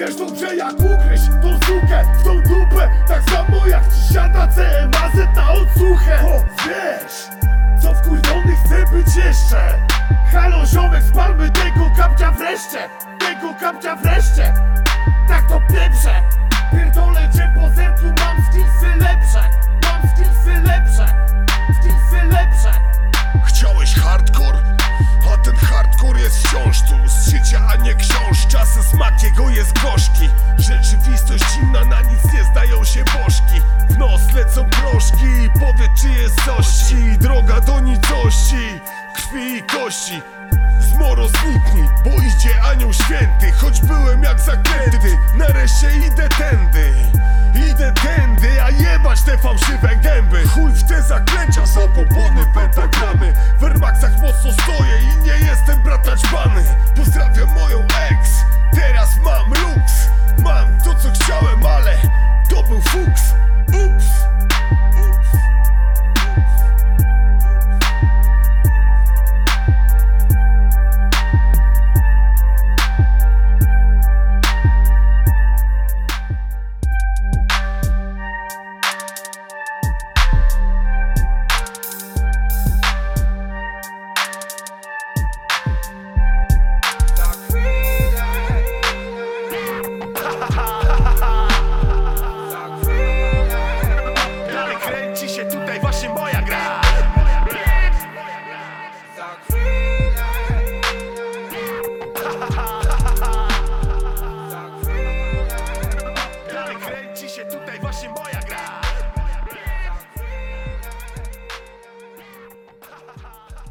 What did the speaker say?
Wiesz dobrze jak ugryźć tą sukę w tą dupę? Tak samo jak ci siada CMAZ na odsłuchę. O, wiesz, co wkurwiony chce być jeszcze? Halo ziomek, spalmy tego kapcia wreszcie Tego kapcia wreszcie proszki, powiedz czy jest sości Droga do nicości, krwi i kości. Zmoro zniknij, bo idzie anioł święty. Choć byłem jak zaklęty, nareszcie idę tędy. Idę tędy, a jebać te fałszywe gęby. Chuj w te zaklęcia, zabobony, pentagramy. W Airmaxach mocno stoję i nie jestem brata ćbany Pozdrawiam moją ex, teraz mam luks. Mam to co chciałem, ale to był fuks